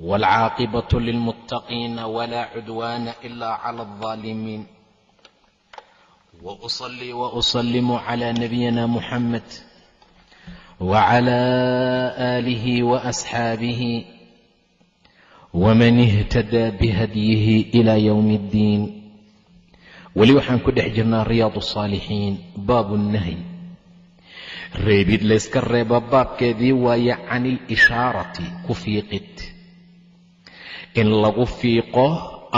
والعاقبة للمتقين ولا عدوان إلا على الظالمين وأصلي وأسلم على نبينا محمد وعلى آله وأصحابه ومن اهتدى بهديه إلى يوم الدين weli waxaan ku dhex jirnaa riyaad الصaalixiin baabu الnahyi reebid layska reebo baabkeedii waaye can ilishaarati ku fiiqid in lagu fiiqo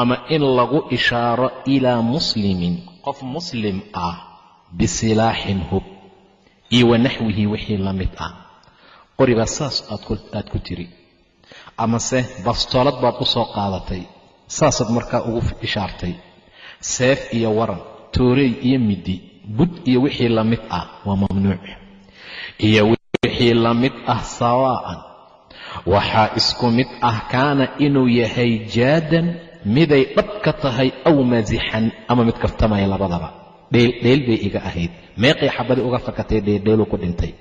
ama in lagu ishaaro ilaa muslimin. Qof muslim ah bisilaaxin hub iyo wa naxwihi wixii la mid ah. Qoribaa saas aad ku tiri. Amase bastoolad baad u soo qaadatay saasaad markaa ugu ishaartay. Seef iyo waran toorey iyo midi bud iyo wixii la mid ah waa mamnuuc. Iyo wixii la mid ah sawaa'an waxaa isku mid ah kaana inuu yahay jaadan miday dhab ka tahay aw masixan ama mid kaftamaya labadaba. Dheel bay iga ahayd. Meeqay xabadii uga fakatay dheeldheeluu ku dhintay.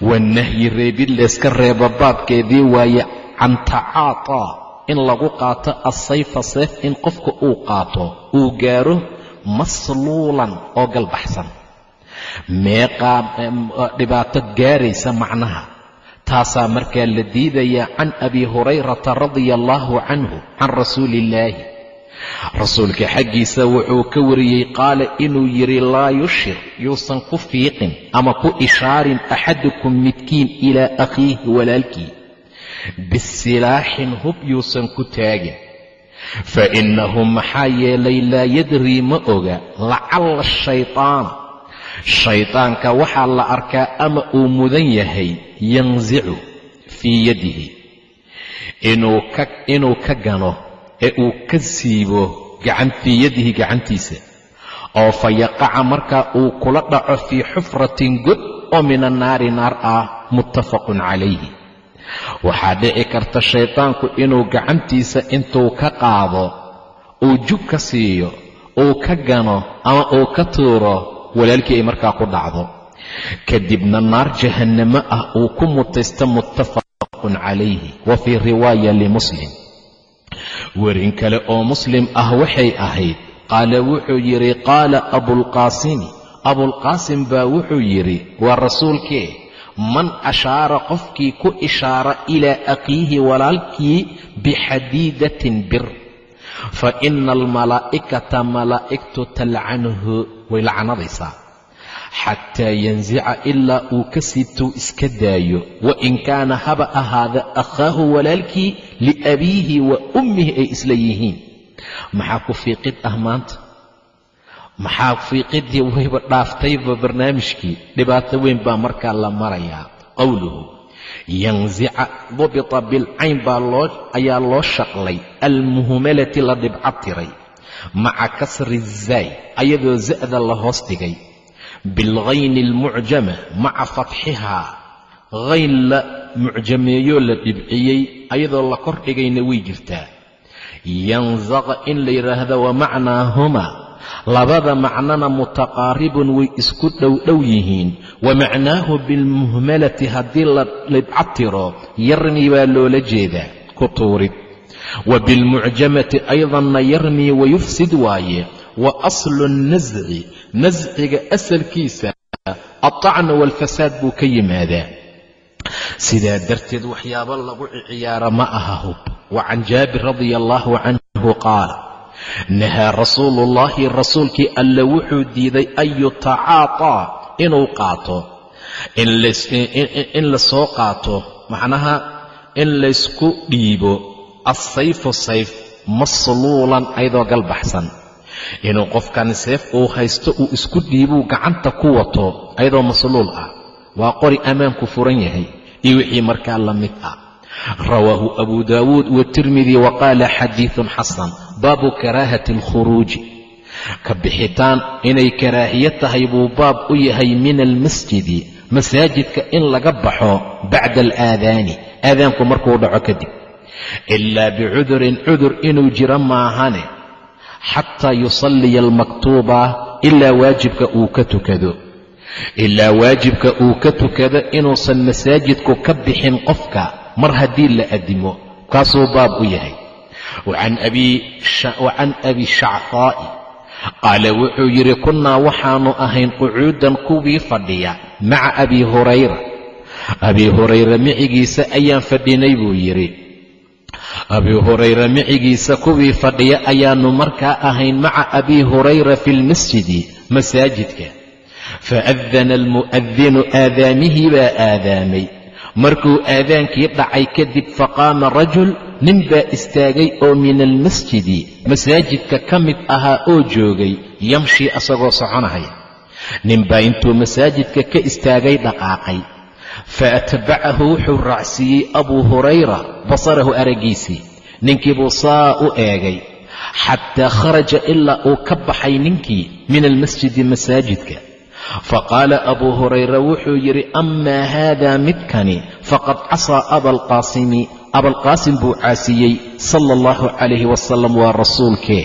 Wanahyi reebid layska reebo baabkeedii waaye can tacaataa in lagu qaato assayfa seef in qofka uu qaato uu gaaro masluulan oo galbaxsan. Meeqaa dhibaato gaaraysa macnaha taasaa markaa la diidayaa can abi hurayrata radia allaahu canhu can rasuuli illaahi rasuulka xaggiisa wuxuu ka wariyey qaala inuu yidhi laa yushir yuusan ku fiiqin ama ku ishaarin axadukum midkiin ilaa akhiihi walaalkii. Bisilaaxin hub yuusan ku taagin. Fa innahu maxaa yeelay laa yadrii ma oga lacalla shaytaana shaydaanka waxaa la arkaa ama uu mudan yahay yansicu fii yadihi. Inuu ka gano ee uu ka siibo fii yadihi gacantiisa oo fa yaqaca markaa uu kula dhaco fii xufratin god oo min annaari naar ah muttafaqun calayhi. Waxaa dhici karta shaydaanku inuu gacantiisa intuu ka qaado uu jug ka siiyo uu ka gano ama uu ka tuuro walaalkii ay markaa ku dhacdo. Kadibna naar jahannamo ah uu ku mutaysto muttafaqun calayhi wa fii riwaaya limuslim werin kale oo muslim ah waxay ahayd qaala wuxuu yidhi qaala abulqaasimi abulqaasim baa wuxuu yidhi waa rasuulkee man ashaara qofkii ku ishaara ilaa akhiihi walaalkii bixadiidatin bir fa ina almalaa'ikata malaa'igtu talcanhu way lacnadaysaa. Xataa yansica ilaa uu ka siibtou iska daayo wa in kaana haba ahaada akhaahu walaalkii liabiihi wa ummihi ay isla yihiin. Maxaa ku fiiqid ah maanta? Maxaa fiiqiddii wayba dhaaftayba barnaamijkii? Dhibaato weyn baa markaa la marayaa qowluhu yansica dubita bilcayn baa loo ayaa loo shaqlay almuhmalati la dhibco tiray maca kasri zaay ayadoo za'da la hoos dhigay. Bilghayni almucjama maca fatxihaa hayn la mucjameeyoo la dhibciyey ayadoo la kor dhigayna way jirtaa. Yansaqa in la yidhaahdo wa macnaahumaa labada macnona mutaqaaribun way isku dhowdhow yihiin. Wa macnaahu bilmuhmalati haddii la dhibco tiro yarmii baa loola jeedaa. Ku tuurid wa bilmucjamati aydanna yarmii wayufsid waaye wa aslu nasci nasciga asalkiisa altacnu waalfasaad buu ka yimaadaa sidaa darteed waxyaabo lagu ciyaaro ma aha hub wa can jaabir radia allaahu canhu qaala nahaa rasuuluullaahi rasuulkii alle wuxuu diiday an yutacaataa inuu qaato in la soo qaato macnaha in laysku dhiibo assayfu sayf masluulan ayadoo galbaxsan. Inuu qofkan seef uu haysto uu isku dhiibuu gacanta ku wato ayadoo masluul ah. Waa qori ammaanku furan yahay iyo wixii markaa la mid ah. Rawaahu abu daawuud watirmidi wa qaala xadiidun xasan baabu karaahati alkhuruuji ka bixitaan inay karaahiye tahay buu baab u yahay min almasjidi masaajidka in laga baxo bacda alaadaani aadaanku markuu dhaco kadib ilaa bicudurin cudur inuu jiro maahane xataa yusalliya almaktuuba ilaa waajibka uu ka tukado ilaa waajibka uu ka tukado inuusan masaajidku ka bixin qofka mar haddii la addimo kaasuu baab u yahay wa can abi shacfaa'i qaala wuxuu yidhi kunnaa waxaannu ahayn qucuudan kuwii fadhiya maca abi hurayra abii hurayra micigiisa ayaan fadhinay buu yidhi abii hurayra micigiisa kuwii fadhiya ayaannu markaa ahayn maca abii hurayra fi lmasjidi masaajidka. Faadana almu'adinu aadaamihii baa aadaamay. Markuu aadaankii dhacay kadib faqaama rajul nin baa istaagay oo min almasjidi masaajidka ka mid ahaa oo joogay yamshii asagoo soconahaya nin baa intuu masaajidka ka istaagay dhaqaaqay fa atbacahu wuxuu raacsiiyey abuu hurayra basarahu araggiisii ninkii buu saa u eegay xataa kharaja ilaa uu ka baxay ninkii min almasjidi masaajidka faqaala abuu hurayra wuxuu yidhi amaa haadaa midkani faqad casaa abaalqaasimi abalqaasim buu caasiyey sala allahu calayhi wasalam waa rasuulkee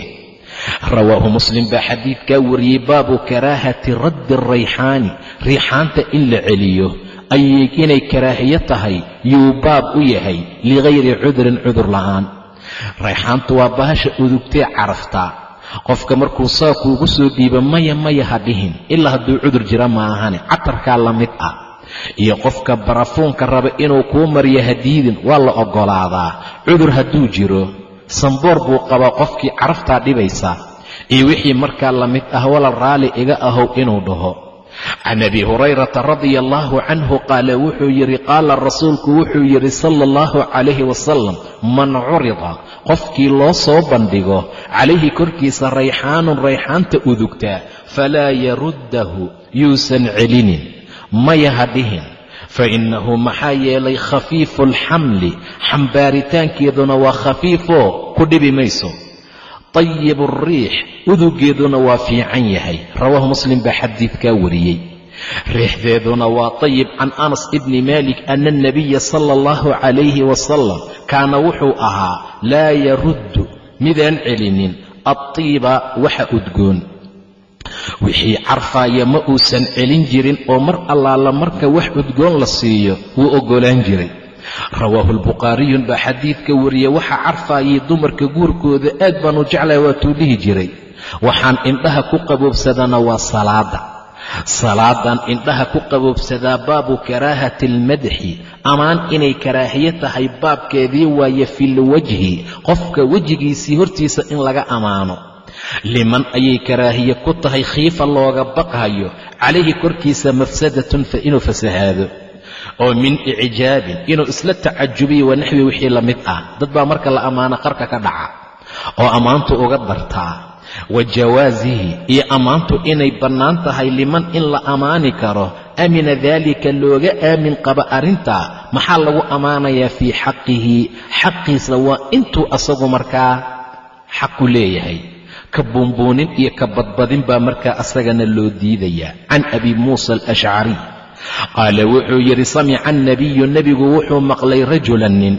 rawaahu muslim baa xadiidkaa wariyey baabu karaahati raddi arayxaani riixaanta in la celiyo ayay inay karaahiyo tahay yuu baab u yahay ligayri cudurin cudur la'aan. Rayxaantu waa bahasha udugtee caraftaa qofka markuu saa kuugu soo dhiibo maya maya ha dhihin. Ilaa hadduu cudur jira maahane catarkaa la mid ah. Iyo qofka barafuunka raba inuu kuu mariyo hadiidin waa la oggolaadaa cudur hadduu jiro samboor buu qabaa qofkii caraftaa dhibaysa. Iyo wixii markaa la mid ah walal raalli iga ahow inuu dhaho can abi hurayrata radia allaahu canhu qaala wuxuu yidhi qaala rasuulku wuxuu yidhi sala allahu calayhi wasalam man curida qofkii loo soo bandhigo calayhi korkiisa rayxaanun rayxaanta udugtaa falaa yaruddahu yuusan celinin maya ha dhihin fa innahu maxaa yeelay khafiifu alxamli xambaaritaankeeduna waa khafiifoo ku dhibi mayso tayibu alriix udugeeduna waa fiican yahay rawaahu muslim baa xadiidkaa wariyey riixdeeduna waa tayib can anas ibni maalik ana alnabiya sala allahu calayhi wasalam kaana wuxuu ahaa laa yaruddu midaan celinin adtiiba waxa udgoon wixii carfaaya ma uusan celin jirin oo mar allaala marka wax udgoon la siiyo wuu oggolaan jiray rawaahu lbukhaariyun baa xadiidka wariya waxa carfaayay dumarka guurkooda aad baanu jeclahay waatuu dhihi jiray. Waxaan indhaha ku qaboobsadana waa salaada. Salaadan indhaha ku qaboobsadaa baabu karaahati almadxi. Ammaan inay karaahiye tahay baabkeedii waaye filwajhi qofka wejigiisii hortiisa in laga ammaano liman ayay karaahiye ku tahay khiifa looga baqhayo. Calayhi korkiisa mafsadatun inuu fasahaado oo min icjaabin inuu isla tacajubiyo wa naxwi wixii la mid ah. Dad baa marka la ammaano qarka ka dhaca oo ammaantu uga dartaa wa jawaasihi iyo ammaantu inay bannaan tahay liman in la ammaani karo amina daalika looga aamin qaba arrintaa maxaa lagu ammaanayaa fii xaqihi? Xaqiisa waa intuu asagu markaa xaqu leeyahay. Ka buunbuunin iyo ka badbadin baa markaa asagana loo diidayaa. Can abi muusa alashcariy qaala wuxuu yidhi samica annabiyu nebigu wuxuu maqlay rajulan nin.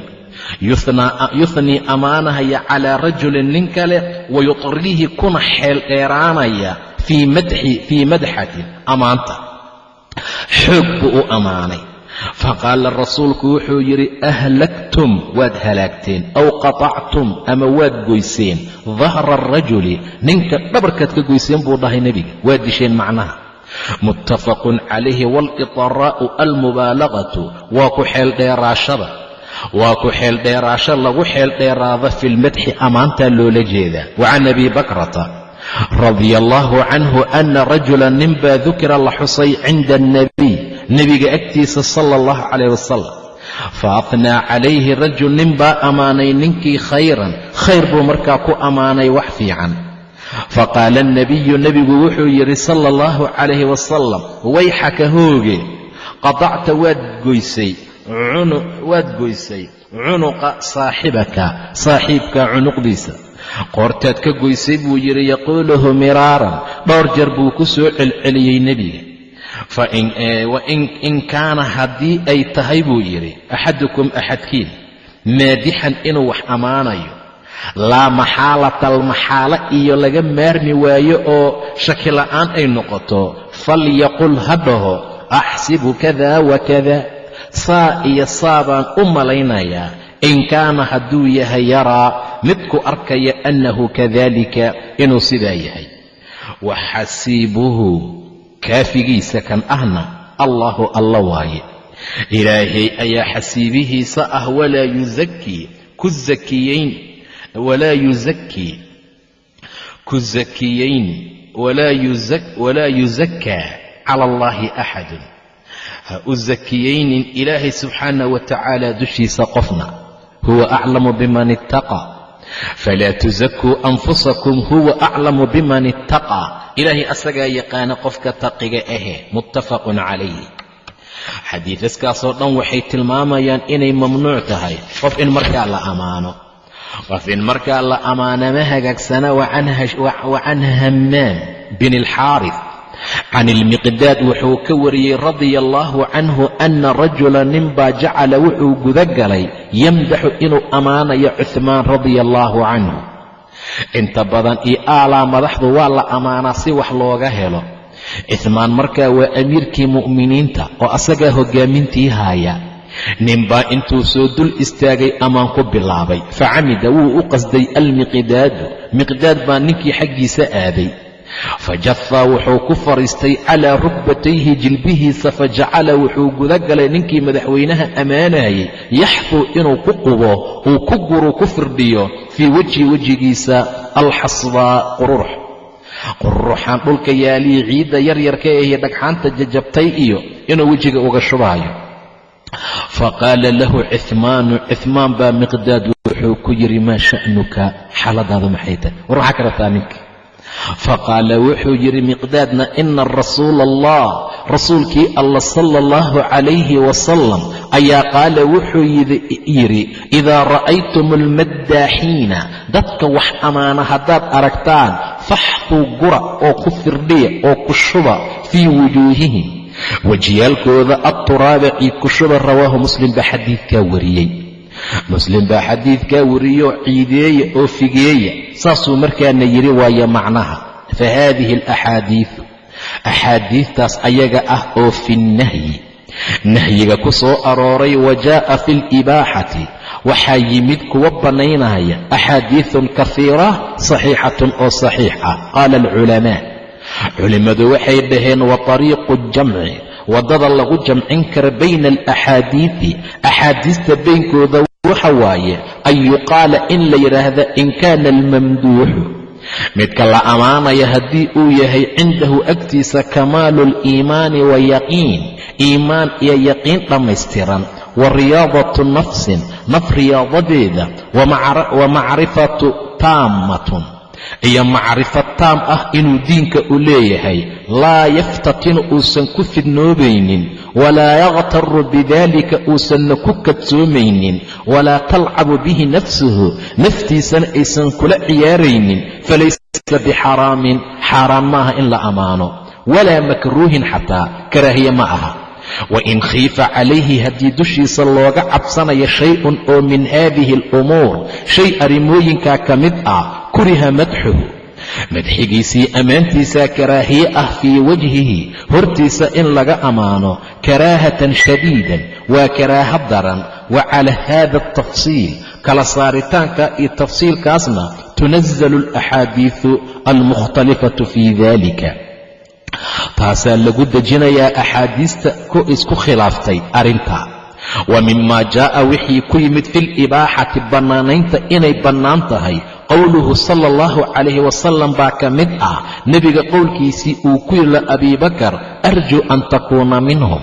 Yuhnii ammaanahaya calaa rajulin nin kale wayutriihi kuna xeel dheeraanaya fii madxatin ammaanta xoog buu u ammaanay faqaala rasuulku wuxuu yidhi ahlaktum waad halaagteen aw qatactum ama waad goyseen dahra arajuli ninka dhabarkaad ka goyseen buu dhahay nebiga waad disheen macnaha muttafaqun calayhi waaliطaraa'u almubaalaqatu waa ku xeeldheeraashada waa ku xeeldheeraasho lagu xeeldheeraado fi lmadxi ammaantaa loola jeedaa wa can abi bakrata radia allaahu canhu ana rajula ninbaa dukira la xusay cinda alnabiy nebiga agtiisa sala allahu calayh wasalam fa afnaa calayhi rajul ninbaa ammaanay ninkii khayran. Khayr buu markaa ku ammaanay wax fiican faqaala alnabiyu nebigu wuxuu yidhi sala allahu calayhi wasalam wayxaka hooge qadacta waad goysay waad goysay cunuqa saaxibaka saaxiibka cunuqdiisa. Qoortaad ka goysay buu yidhi yaquuluhu miraaran. Dhowr jeer buu ku soo celceliyey nebiga. Fa in kaana haddii ay tahay buu yidhi axadukum axadkiin maadixan inuu wax ammaanayo laa maxaalata almaxaalo iyo laga maarmi waayo oo shaki la'aan ay noqoto falyaqul ha dhaho axsibu kada wakada saa iyo saa baan u malaynayaa in kaana hadduu yahay yaraa midku arkaya annahu kadalika inuu sidaa yahay. Waxasiibuhu kaafigiisa kan ahna allaahu alla waaye. Ilaahay ayaa xasiibihiisa ah walaa yuzakii ku zakiyeyn walaa yuzakii ku zakiyeyn walaa yusakaa cala allaahi axadun ha u zakiyaynin ilaahay subxaanah wa tacaala dushiisa qofna huwa aclamu biman ittaqaa falaa tusakuu anfusakum huwa aclamu biman ittaqaa ilaahay asagaa yaqaana qofka taqiga ahe muttafaqun calayh xadiidaskaasoo dhan waxay tilmaamayaan inay mamnuuc tahay qof in markaa la ammaano qof in markaa la ammaano ma hagaagsana wa can hammaam bin alxaaris can ilmiqdaad wuxuu ka wariyey radia allaahu canhu ana rajula ninbaa jacala wuxuu guda galay yamdaxu inuu ammaanayo cuhmaan radia allaahu canhu inta badan iyo aalaa madaxdu waa la ammaanaa si wax looga helo. Cuhmaan markaa waa amiirkii mu'miniinta oo asagaa hoggaamintii haaya ninbaa intuu soo dul istaagay ammaan ku bilaabay facamida wuu u qasday almiqdaadu miqdaad baa ninkii xaggiisa aaday. Fajafa wuxuu ku fadhiistay calaa rukbatayhi jilbihiisa fajacala wuxuu guda galay ninkii madaxweynaha ammaanayay yaxfuu inuu ku qubo uu ku guru ku firdhiyo fii wejhi wejigiisa alxasbaa qururux qururuxaan dhulka yaaliyi ciidda yaryarka ahiyo dhagxaanta jajabtay iyo inuu wejiga uga shubaayo faqaala lahu cihmaanu cihmaan baa miqdaad wuxuu ku yidhi maa sha'nuka xaaladaadu maxay tahay war waxaa ka rabtaa ninka faqaala wuxuu yidhi miqdaadna ina rasuula allah rasuulkii alla sala allahu calayhi wasalam ayaa qaala wuxuu yidhi idaa ra'aytum almaddaaxiina dadka wax ammaana haddaad aragtaan faxfuu gura oo ku firdhiya oo ku shuba fii wujuuhihim wejiyaalkooda atturaaba ciid ku shuba rawaahu muslim baa xadiidkaa wariyey. Muslim baa xadiidkaa wariyoo ciideeya oo figeeya. Saasuu markaana yidhi waayo macnaha fa haadihi alaxaadiidu axaadiidtaas ayaga ah oo fi nnahyi nahyiga ku soo arooray wa jaa'a fi alibaaxati. Waxaa yimid kuwa bannaynaya axaadiidun kahiira saxiixatun oo saxiix ah qaala alculamaa. Culimmadu waxay dhaheen wa tariiqu jamci waddada lagu jamcin kara bayna alaxaadiidi axaadiista baynkooda waxa waaye an yuqaala in la yidhaahda in kaana almamduuxu. Midka la ammaanaya haddii uu yahay cindahu agtiisa kamaalu aliimaani wa yaqiin iimaan iyo yaqiin dhammaystiran wa riyaadatu nafsin naf riyaadadeeda wa macrifatu taammatun iyo macrifo taam ah inuu diinka u leeyahay. Laa yaftatinu uusan ku fidnoobaynin walaa yakhtaru bidalika uusanna ku kadsoomaynin walaa talcabu bihi nafsuhu naftiisana aysan kula ciyaaraynin falaysa bixaraamin xaaraan ma aha in la ammaano walaa makruuhin xataa karaahiye ma aha. Wain khiifa calayhi haddii dushiisa looga cabsanayo shay-un oo min haadihi alumuur shay arrimooyinkaa ka mid ah kuriha madxuhu madxigiisii ammaantiisaa karaahiye ah fii wajhihi hortiisa in laga ammaano karaahatan shadiidan waa karaaha daran wa cala haada altafsiil kala saaritaanka iyo tafsiilkaasna tunazalu alaxaadiidu almukhtalifatu fii dalika taasaa lagu dejinayaa axaadiista ku isku khilaaftay arrintaa wa mima jaa'a wixii ku yimid fi libaaxati bannaanaynta inay bannaan tahay qowluhu sala allahu calayhi wasalam baa ka mid ah. Nebiga qowlkiisii uu ku yidhi abiibakar arjuu an takuuna minhum.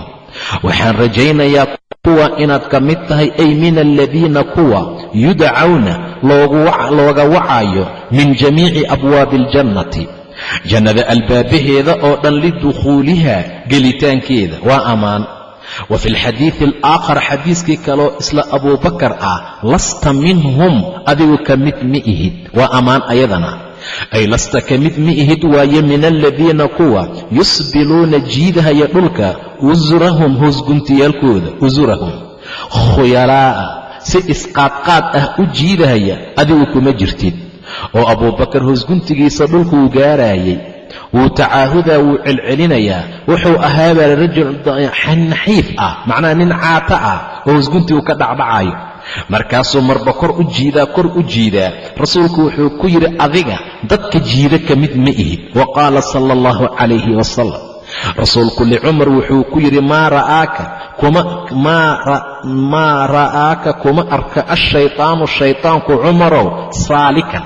Waxaan rajaynayaa kuwa inaad ka mid tahay ay min aladiina kuwa yudcawna looga wacayo min jamiici abwaabi aljannati jannada albaabaheeda oo dhan lidukhuuliha gelitaankeeda. Waa ammaan wa fi alxadiidi alaakhar xadiiskii kaloo isla abuubakar ah lasta minhum adigu ka mid ma ihid waa ammaan ayadana. Ay lasta ka mid ma ihid waaye min aladiina kuwa yusbiluuna jiidahaya dhulka usurahum hoosguntiyaalkooda usurahum khuyalaa'a si isqaadqaad ah u jiidahaya adigu kuma jirtid. Oo abuubakar hoosguntigiisa dhulkuu gaaraayay wuu tacaahudaa wuu celcelinayaa. Wuxuu ahaabaa rajul naxiif ah macnaha nin caata ah oo hoosguntigu ka dhacdhacayo markaasuu marba kor u jiidaa kor u jiidaa. Rasuulku wuxuu ku yidhi adiga dadka jiida ka mid ma ihid wa qaala sala allahu calayhi wasalam rasuulku licumar wuxuu ku yidhi maa ra'aaka maa ra'aaka kuma arka ashaytaanu shaytaanku cumarow saalikan.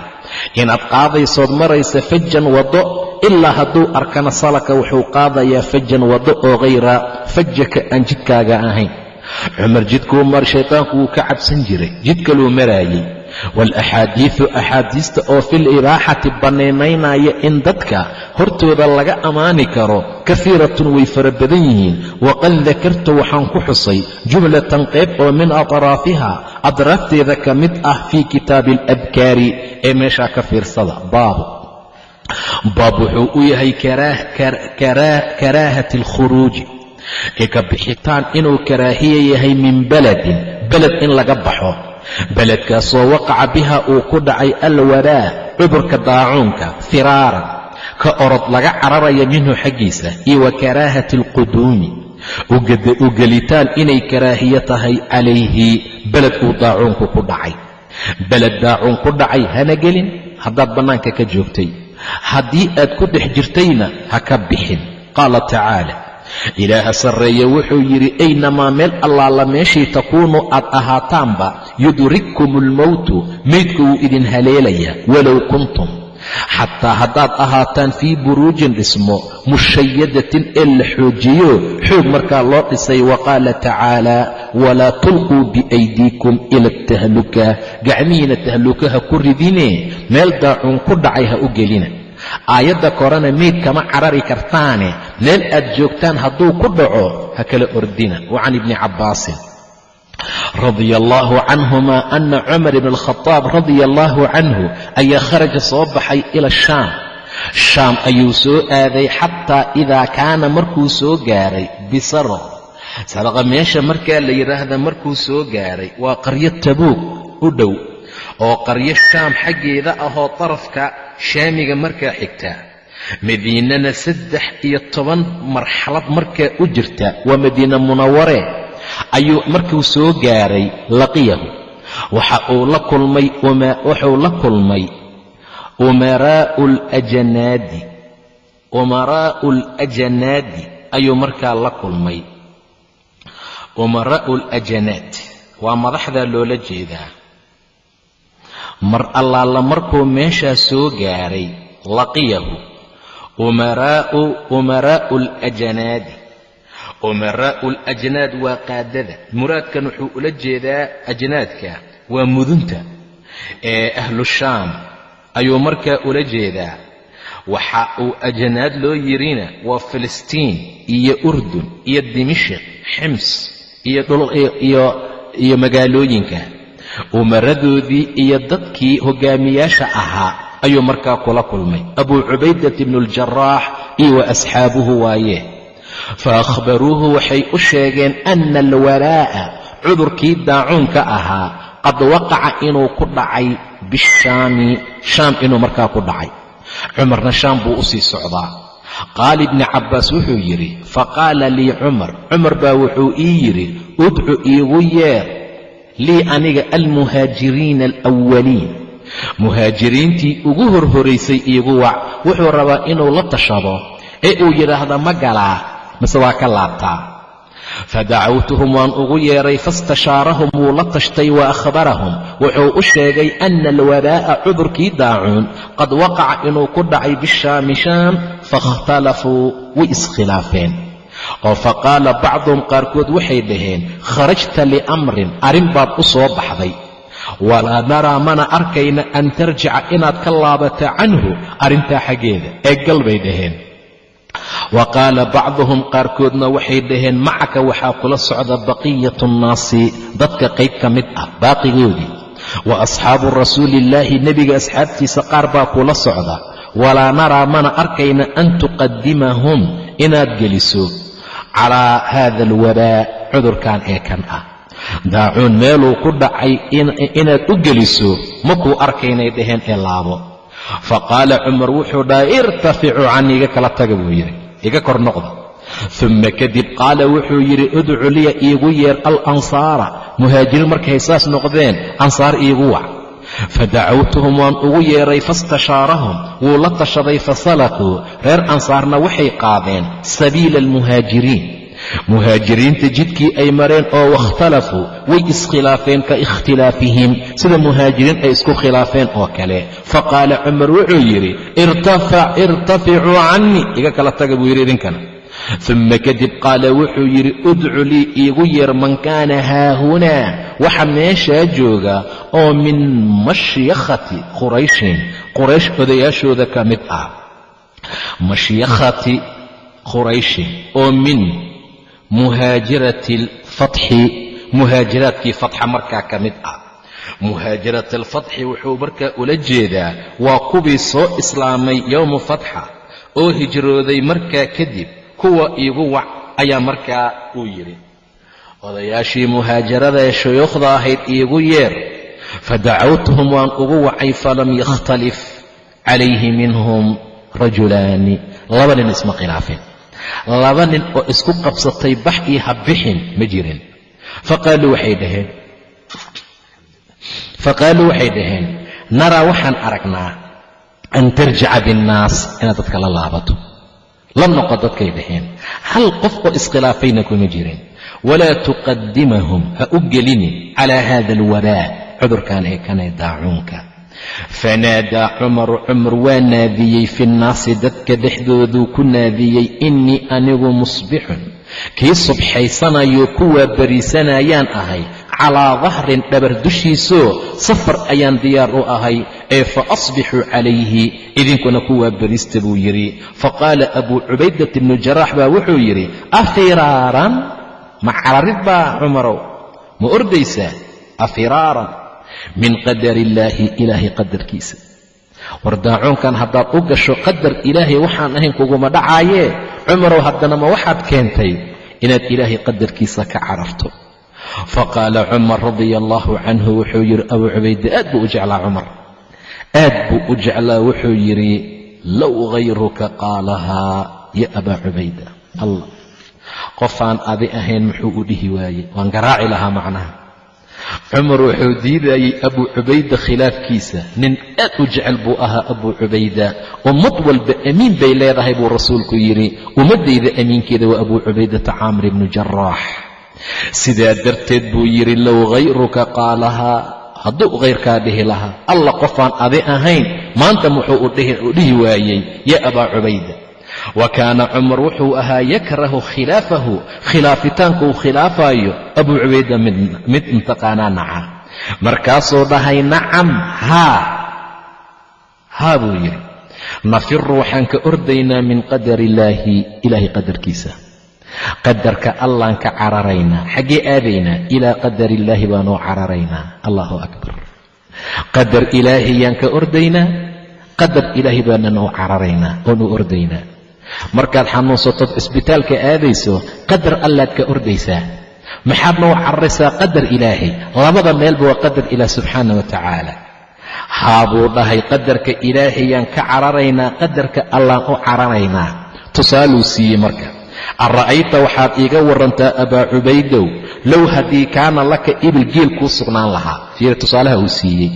Inaad qaadaysood maraysa fajan waddo ilaa hadduu arkana salaka wuxuu qaadayaa fajan waddo oo hayra fajaka aan jidkaaga ahayn. Cumar jidkuu mar shaytaanku wuu ka cabsan jiray jid kaluu maraayey. Waalaxaadiidu axaadiista oo fil ibaaxati bannaynaynaya in dadka hortooda laga ammaani karo kafiiratun way fara badan yihiin. Waqad dakartu waxaan ku xusay jumlatan qayb oo min atraafiha adraafteeda ka mid ah fii kitaabi alabkaari ee meeshaa ka fiirsada baabu baab wuxuu u yahay karaahati alkhuruuji ka bixitaan inuu karaahiya yahay min baladin beled in laga baxo. Beledkaasoo waqaca biha uu ku dhacay alwaraa cudurka daacuunka firaaran. Ka orod laga cararaya minhu xaggiisa iyo wa karaahati alquduumi u gelitaan inay karaahiyo tahay calayhi beled uu daacuunku ku dhacay. Beled daacuun ku dhacay hana gelin haddaad bannaanka ka joogtay haddii aad ku dhex jirtayna ha ka bixin. Qaala tacaala ilaaha sarreeye wuxuu yidhi aynamaa meel allaala meeshii takuunu aad ahaataanba yudrikkum almowtu meydku wuu idin haleelayaa walow kuntum xataa haddaad ahaataan fii buruujin dhismo mushayadatin ee la xoojiyo xoog markaa loo dhisay wa qaala tacaala walaa tulquu biaydiikum ila atahluka gacmihiina tahlukaha ku ridine meel daacuun ku dhacay ha u gelina aayadda korena meyd kama carari kartaane meel aad joogtaan hadduu ku dhaco ha kala ordina. Wa can ibni cabbaasin radia allaahu canhuma ana cumar ibn alkhadaab radia allaahu canhu ayaa kharaja soo baxay ila shaam. Shaam ayuu soo aaday xataa idaa kaana markuu soo gaaray bisaro. Sadaqa meesha markaa la yidhaahda markuu soo gaaray waa qaryo tabuug u dhow oo qaryo shaam xaggeeda ahoo darafka shaamiga markaa xigta. Madiinana saddex iyo toban marxalad markaa u jirta. Waa madiina munaware ayuu markuu soo gaaray laqiyahu waxa uu la kulmay wuxuu la kulmay umaraa'u alajanaadi umaraa'u alajanaadi ayuu markaa la kulmay. Umaraa'u alajanaad waa madaxdaa loola jeedaa. Mar allaala markuu meeshaa soo gaaray laqiyahu umaraa'u umaraa'u alajanaadi umaraa'u alajnaad waa qaadada. Muraadkan wuxuu ula jeedaa ajnaadka waa mudunta ee ahlu shaam ayuu markaa ula jeedaa. Waxa uu ajnaad loo yirina waa filistiin iyo urdun iyo dimishik xims iyo magaalooyinka. Umaradoodii iyo dadkii hogaamiyaasha ahaa ayuu markaa kula kulmay. Abuu cubaydat ibnu aljaraax iyo wa asxaabuhu waaye fa akhbaruuhu waxay u sheegeen ana alwaraa'a cudurkii daacuunka ahaa qad waqaca inuu ku dhacay bishaami shaam inuu markaa ku dhacay cumarna shaam buu u sii socdaa qaala ibni cabbaas wuxuu yidhi faqaala lii cumar cumar baa wuxuu ii yidhi udcu iigu yeer lii aniga almuhaajiriina alawaliin muhaajiriintii ugu horhoraysay iigu wac wuxuu rabaa inuu la tashado ee uu yidhaahda ma galaa mise waa ka laabtaa fadacawtuhum waan ugu yeedhay faistashaarahum wuu la tashtay wa akhbarahum. Wuxuu u sheegay ana alwaraa'a cudurkii daacuun qad waqaca inuu ku dhacay bishaami shaam faاkhtalafuu way iskhilaafeen. Oo faqaala bacduhum qaarkood waxay dhaheen kharajta liamrin arrin baad u soo baxday. Walaa naraa mana arkayna an tarjica inaad ka laabata canhu arrintaa xaggeeda ee gal bay dhaheen wa qaala bacduhum qaarkoodna waxay dhaheen macaka waxaa kula socda baqiyatu nnaasi dadka qayb ka mid ah baaqigoodii. Wa asxaabu rasuuliillaahi nebiga asxaabtiisa qaar baa kula socda. Walaa naraa mana arkayna an tuqadimahum inaad geliso calaa haada alwabaa cudurkan ee kan ah. Daacuun meeluu ku dhacay inaad u geliso makuu arkaynay dhaheen ee laabo. Fa qaala cumar wuxuu dhahay irtaficuu canii iga kala taga buu yidhi iga kor noqda uma kadib qaala wuxuu yidhi udcu liya iigu yeer alansaara. Muhaajiriin markay saas noqdeen ansaar iigu wac. Fadacawtuhum waan ugu yeedhay faistashaarahum wuu la tashaday fasalakuu reer ansaarna waxay qaadeen sabiila almuhaajiriin muhaajiriinta jidkii ay mareen oo wakhtalafuu way iskhilaafeen ka ikhtilaafihim. Sida muhaajiriin ay isku khilaafeen oo kale. Faqaala cumar wuxuu yidhi irtaficuu cannii iga kala taga buu yidhi idinkana. Uma kadib qaala wuxuu yidhi udcu lii iigu yeer man kaana haahunaa waxa meeshaa jooga oo min mashyakhati qurayshin. Quraysh odayaashooda ka mid ah. Mashyakhati qurayshin oo min muhaajirati alfatxi muhaajiraadkii fatxa markaa ka mid ah. Muhaajirat alfatxi wuxuu markaa ula jeedaa waa kuwii soo islaamay yowmu fatxa oo hijrooday markaa kadib kuwa iigu wac ayaa markaa uu yidhi. Odayaashii muhaajirada ee shuyuukhda ahayd iigu yeer fadacawtuhum waan ugu wacay falam yakhtalif calayhi minhum rajulaani. Laba nin isma khilaafin laba nin oo isku qabsatay bax iyo habixin ma jirin. Faqaaluu waxay dhaheen faqaaluu waxay dhaheen naraa waxaan aragnaa an tarjica binnaas inaad dadka la laabato. La noqo dadkay dhaheen hal qof oo iskhilaafayna kuma jirin. Walaa tuqadimahum ha u gelinin calaa haada alwabaa cudurkan ee kanay daacuunka fanaadaa cumaru cumar waa naadiyey fi nnaasi dadka dhexdooduu ku naadiyey innii anigu musbixun kii subxaysanayo kuwaa bariisanayaan ahay calaa dahrin dhabar dushiisoo safar ayaan diyaar u ahay ee fa asbixuu calayhi idinkuna kuwaa bariista buu yidhi faqaala abuu cubaydat ibnu jaraax baa wuxuu yidhi afiraaran ma cararid baa cumarow ma ordaysaa afiraaran min qadar illaahi ilaahay qadarkiisa. War daacuunkan haddaad u gasho qadar ilaahay waxaan ahayn kuguma dhacaayee cumarow haddana ma waxaad keentay inaad ilaahay qadarkiisa ka cararto. Faqaala cumar radia allaahu canhu wuxuu yidhi abuu cubayde aad buu u jeclaa cumar. Aad buu u jeclaa wuxuu yidhi low hayruka qaalahaa ya abaa cubayda allah qofaan adi ahayn muxuu u dhihi waayey waan garaaci lahaa macnaha cumar wuxuu diidayey abuu cubayda khilaafkiisa. Nin aad u jecel buu ahaa abuu cubayda ummad walba amiin bay leedahay buu rasuulku yidhi. Ummaddayda amiinkeeda waa abuu cubaydata caamir ibnu jaraax sidaa darteed buu yidhi low hayruka qaalahaa hadduu hayrkaa dhihi lahaa alla qofaan adi ahayn maanta muxuu u dhihi waayey ya abaa cubayda wa kaana cumar wuxuu ahaa yakrahu khilaafahu khilaafitaanka uu khilaafaayo abuu cubayda mid intaqaanaa naca markaasuu dhahay nacam haa haa buu yidhi. Nafiru waxaan ka ordaynaa min qadar illaahi ilaahay qadarkiisa. Qadarka allaan ka cararaynaa xaggee aadaynaa ilaa qadar illaahi baanuu cararaynaa allahu akbar. Qadar ilaahi yaan ka ordaynaa qadar ilaahi baananu cararaynaa oonu ordaynaa markaad xanuunsatood cisbitaalka aadayso qadar allaad ka ordaysaa. Maxaadna u cararaysaa qadar ilaahay. Labada meelba waa qadar ilaah subxaana wa tacaala. Haa buu dhahay qadarka ilaahayaan ka cararaynaa qadarka allaan u cararaynaa. Tusaaluu siiyey marka. Ara'ayta waxaad iiga warantaa abaa cubaydow low haddii kaana laka ibil geel kuu sugnaan lahaa. Fiiri tusaalaha uu siiyey.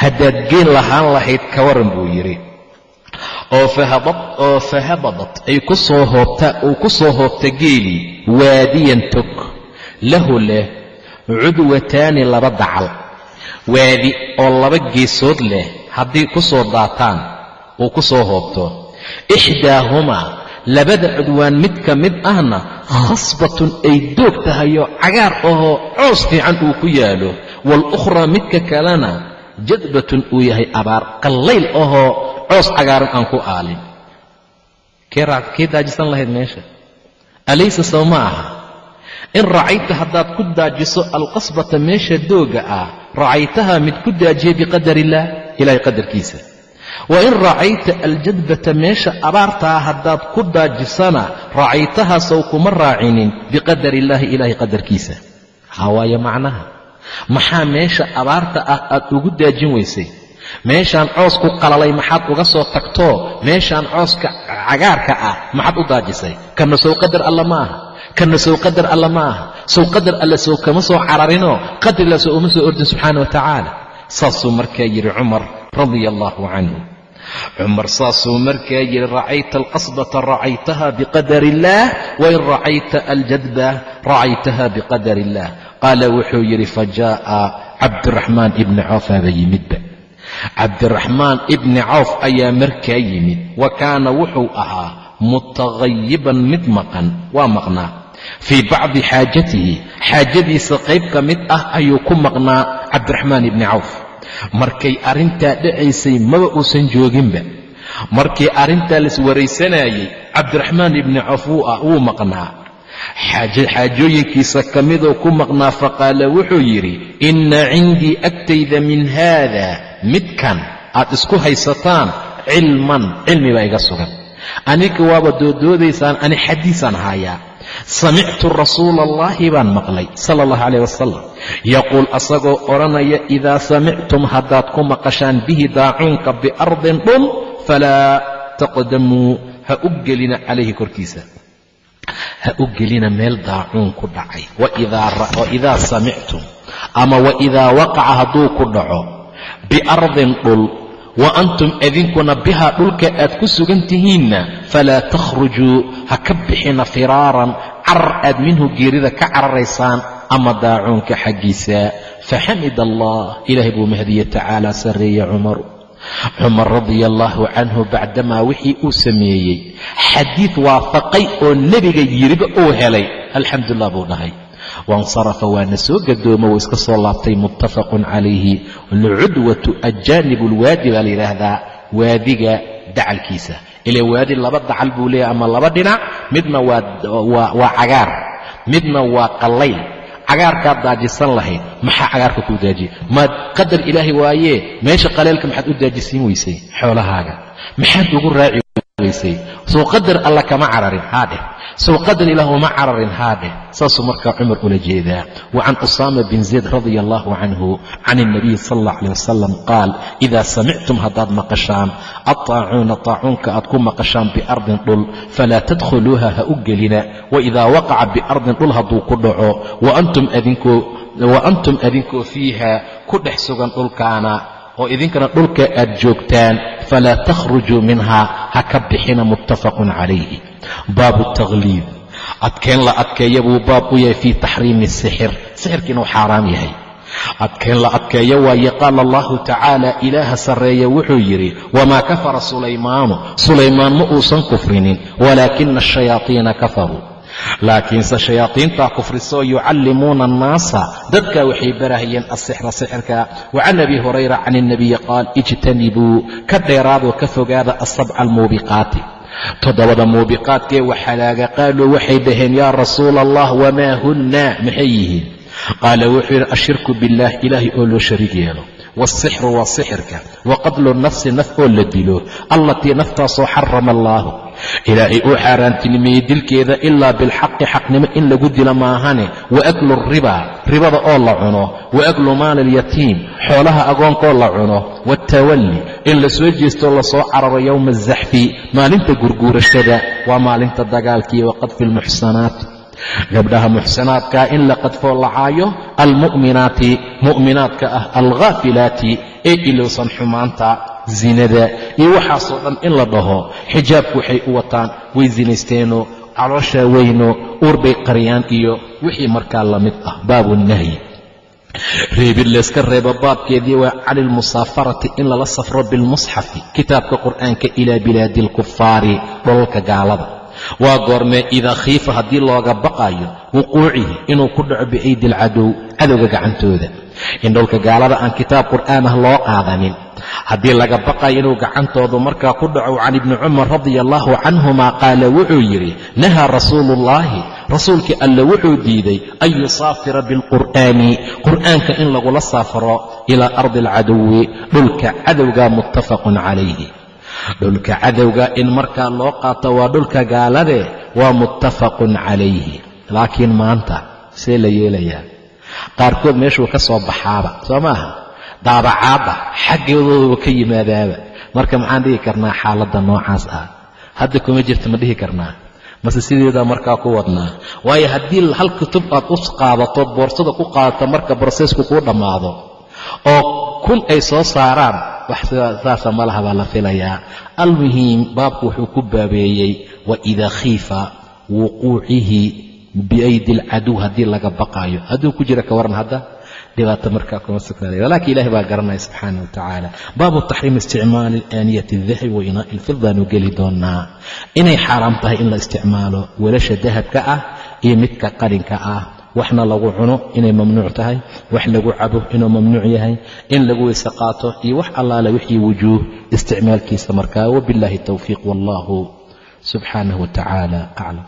Haddaad geel lahaan lahayd ka waran buu yidhi oo fahabadat ay ku soo hoobta uu ku soo hoobta geelii waadiyan tog. Lahu leh cudwataani laba dacal. Waadi oo laba geesood leh haddii ku soo daataan uu ku soo hoobto. Ixdaahumaa labada cudwaan mid ka mid ahna khasbatun ay doog tahayoo cagaar ahoo coos fiican uu ku yaalo. Waal-ukhraa midka kalena jadbatun uu yahay abaar qallayl ahoo coos cagaaran aan ku aalin. Kee daajisan lahayd meesha? Alaysa sow ma aha. In racayta haddaad ku daajiso alqasbata meesha dooga ah racaytahaa mid ku daajiya biqadar illaah ilahay qadarkiisa. Wa in racayta aljadbata meesha abaartaa haddaad ku daajisana racaytahaa sow kuma raacinin biqadar illaahi ilaahay qadarkiisa. Hawaaye macnaha. Maxaa meesha abaarta ah aad ugu daajin weysay meeshaan coos ku qalalay maxaad uga soo tagtoo meeshaan cooska cagaarka ah maxaad u daajisay? Kana sow qadar alla ma aha? Kana sow qadar alla ma aha? Sow qadar alla sow kama soo cararinoo qadarila sow uma soo ordin subxaana wa tacaala. Saasuu markaa yidhi cumar radia allaahu canhu. Cumar saasuu markaa yidhi racayta alqasbata racaytaha biqadar illaah wain racayta aljadba racaytaha biqadar illaah qaala wuxuu yidhi fajaa'a cabdiraxmaan ibni cawfaaba yimidba cabdiraxmaan ibni cawf ayaa markaa yimid. Wa kaana wuxuu ahaa mutaghayiban mid maqan. Waa maqnaa. Fii bacdi xaajatihi. Xaajadiisa qayb ka mid ah ayuu ku maqnaa cabdiraxmaan ibni cawf. Markay arrintaa dhacaysay maba uusan jooginba. Markii arrintaa laiswaraysanayey cabdiraxmaan ibni cawf wuu maqnaa. Xaajooyinkiisa ka midoo ku maqnaa faqaala wuxuu yidhi inna cindii agtayda min haada midkan aad isku haysataan cilman cilmi baa iga sugan. Aniga waaba doodoodaysaan ani xadiisaan haayaa samictu rasuula allaahi baan maqlay sala allahu calayh wasalam yaquul asagoo odhanaya idaa samictum haddaad ku maqashaan bihi daacuunka biardin dhul falaa taqdamuu ha u gelina calayhi korkiisa. Ha u gelina meel daacuun ku dhacay. Waidaa samictum ama waidaa waqaca hadduu ku dhaco biardin dhul. Wa antum idinkuna bihaa dhulka aad ku sugan tihiinna falaa takhrujuu ha ka bixina firaaran carar aad minhu geerida ka cararaysaan ama daacuunka xaggiisa. Faxamid allah ilaahay buu mahdiye tacaala sarreeye cumaru cumar radia allaahu canhu bacdamaa wixii uu sameeyey. Xadiid waafaqay oo nebiga yiriba uu helay. Alxamdulilah buu dhahay waاnsarafa waana soo gadoomo wuu iska soo laabtay muttafaqun calayhi lcudwatu ajaanib اlwaadi baa la yidhaahdaa waadiga dacalkiisa ila waadi laba dacal buu leeyahay ama laba dhinac midna waa cagaar midna waa qallayl cagaarkaad daajisan lahayd maxaa cagaarka kuu daajiye maad qadar ilaahay waayee meesha qaleelka maxaad u daajisiin weysay xoolahaaga maxaad ugu raaci weysay sow qadar alla kama cararin haadheh sow qadar ilaah uma cararin haadheh saasuu markaa cumar ula jeedaa. Wa can usaama bin zayd radia allahu canhu can ilnabiyi sala allah caleh wasalam qaal idaa samictum haddaad maqashaan attaacuuna taacuunka aad ku maqashaan biardin dhul falaa tadkhuluuha ha u gelina. Waidaa waqaca biardin dhul hadduu ku dhaco wa antum adinkoo fiiha ku dhex sugan dhulkaana oo idinkana dhulka aad joogtaan falaa takhrujuu minha ha ka bixina muttafaqun calayhi. Baabu takhliid adkeen la adkeeya buu baab u yahay fii taxriimi sixir. Sixirka inuu xaaraam yahay. Adkeen la adkeeyo waaye qaala allahu tacaala ilaaha sarreeya wuxuu yidhi wamaa kafara sulaymaanu? Sulaymaan ma uusan kufrinin walaakina ashayaatiina kafaruu laakiinse shayaadiintaa kufrisoo yucallimuuna annaasa. Dadka waxay barahayeen asixra sixirka. Wa can abi hurayra can ilnabiyi qaal ijtanibuu ka dheeraadoo ka fogaada asabca almuubiqaati. Toddobada muubiqaadkee waxalaaga qaaluu waxay dhaheen yaa rasuula allah wamaa hunna? Maxay yihiin? Qaala wuxuu yidhi ashirku billaah ilaahay oo loo shariig yeelo. Waalsixru waa sixirka. Wa qatlu nafsi naf oo la dilo. Allatii naftaasoo xarama allaahu ilaahay uu xaaraantinimeeyey dilkeeda ilaa bilxaqi xaqnimo in lagu dilo maahane. Wa aklu ribaa ribada oo la cuno. Wa aklu maali alyatiim xoolaha agoonkoo la cuno. Waaltawalli in la soo jeestoo la soo cararo yowma azaxfi maalinta gurguurashada. Waa maalinta dagaalkii wa qadfi almuxsanaat gabdhaha muxsanaadkaa in la qadfoo lacaayo almu'minaati mu'minaadka ah alghaafilaati ee ilowsan xumaanta zinada iyo waxaasoo dhan in la dhaho xijaabku waxay u wataan way sinaysteenoo calooshaa weyno uur bay qariyaan iyo wixii markaa la mid ah baabu nahyi. Reebid layska reebo baabkeedii waa cani lmusaafarati in lala safro bilmusxafi kitaabka qur'aanka ilaa bilaadi alkufaari dholalka gaalada. Waa goormee idaa khiifa haddii looga baqayo wuquucihi inuu ku dhaco biaydi alcadow cadowga gacantooda. In dholka gaalada aan kitaab qur'aan ah loo qaadanin haddii laga baqayo inuu gacantoodu markaa ku dhaco can ibni cumar radia allaahu canhuma qaala wuxuu yidhi nahaa rasuulu ullaahi rasuulkii alle wuxuu diiday an yusaafira bilqur'aani. Qur'aanka in lagula saafaro ilaa ardi alcaduwi dhulka cadowga muttafaqun calayhi. Dhulka cadowga in markaa loo qaato waa dhulka gaalade waa muttafaqun calayhi. Laakiin maanta see la yeelayaa. Qaarkood meeshuu ka soo baxaaba soo maaha daabacaadda xaggeedooduba ka yimaadaaba. Marka maxaan dhihi karnaa xaaladda noocaas ah? Hadda kuma jirta ma dhihi karnaa. Mase sideedaa markaa ku wadnaa. Waayo haddii hal kutub aad u qaadatood boorsada ku qaadato marka broseesku kuu dhammaado oo kun ay soo saaraan wax saasa ma laha baa la filayaa. Almuhiim baabku wuxuu ku baabeeyey wa idaa khiifa wuquucihi biaydi alcaduw haddii laga baqaayo. Hadduu ku jira ka waran hadda dhibaato markaa kuma sugnaada walaakin ilahi baa garanaya subxaana wa baabu taxriimi isticmaali aaniyati dahabi wa inaa'i ilfidaanu geli doonaa. Inay xaaraam tahay in la isticmaalo welasha dahabka ah iyo midka qalinka ah. Waxna lagu cuno inay mamnuuc tahay. Wax lagu cabo inuu mamnuuc yahay. In lagu weyse qaato iyo wax allaale wixii wujuuh isticmaalkiisa markaa. Wabiاllahi towfiiq wallahu subxaanaه wa aclam